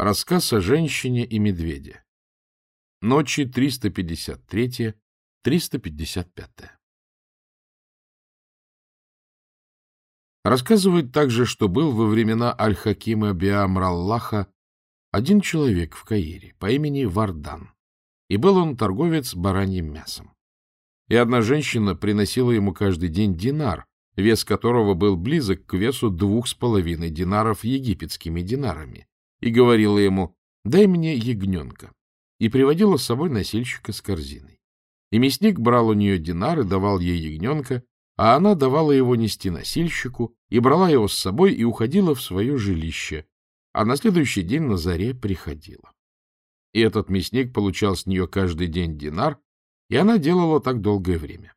Рассказ о женщине и медведе. Ночи 353-355. Рассказывают также, что был во времена Аль-Хакима Биамраллаха один человек в Каире по имени Вардан, и был он торговец бараньим мясом. И одна женщина приносила ему каждый день динар, вес которого был близок к весу двух с половиной динаров египетскими динарами, и говорила ему «дай мне ягненка», и приводила с собой носильщика с корзиной. И мясник брал у нее динар и давал ей ягненка, а она давала его нести носильщику и брала его с собой и уходила в свое жилище, а на следующий день на заре приходила. И этот мясник получал с нее каждый день динар, и она делала так долгое время.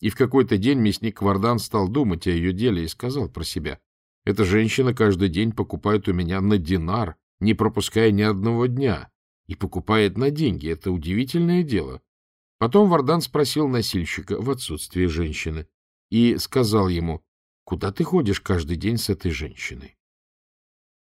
И в какой-то день мясник Вардан стал думать о ее деле и сказал про себя, эта женщина каждый день покупает у меня на динар, не пропуская ни одного дня, и покупает на деньги. Это удивительное дело. Потом Вардан спросил носильщика в отсутствие женщины и сказал ему, куда ты ходишь каждый день с этой женщиной?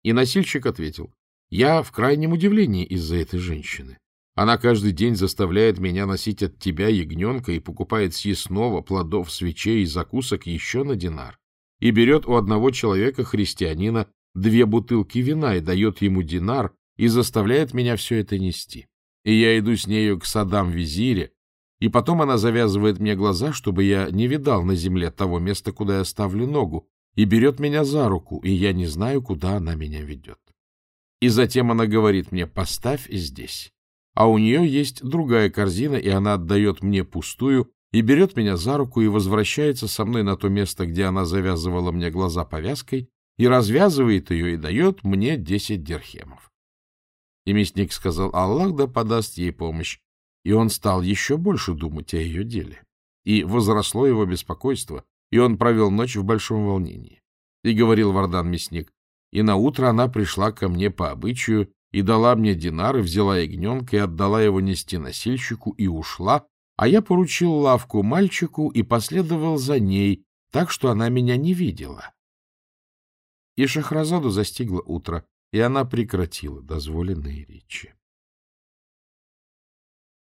И носильщик ответил, я в крайнем удивлении из-за этой женщины. Она каждый день заставляет меня носить от тебя ягненка и покупает съестного, плодов, свечей и закусок еще на динар и берет у одного человека, христианина, две бутылки вина и дает ему динар и заставляет меня все это нести. И я иду с нею к садам-визире, и потом она завязывает мне глаза, чтобы я не видал на земле того места, куда я ставлю ногу, и берет меня за руку, и я не знаю, куда она меня ведет. И затем она говорит мне, поставь здесь. А у нее есть другая корзина, и она отдает мне пустую, и берет меня за руку и возвращается со мной на то место, где она завязывала мне глаза повязкой, и развязывает ее и дает мне десять дирхемов. И мясник сказал, Аллах да подаст ей помощь, и он стал еще больше думать о ее деле. И возросло его беспокойство, и он провел ночь в большом волнении. И говорил Вардан мясник, и на утро она пришла ко мне по обычаю и дала мне динар, и взяла ягненка, и отдала его нести носильщику, и ушла, а я поручил лавку мальчику и последовал за ней, так что она меня не видела. И Шахразаду застигло утро, и она прекратила дозволенные речи.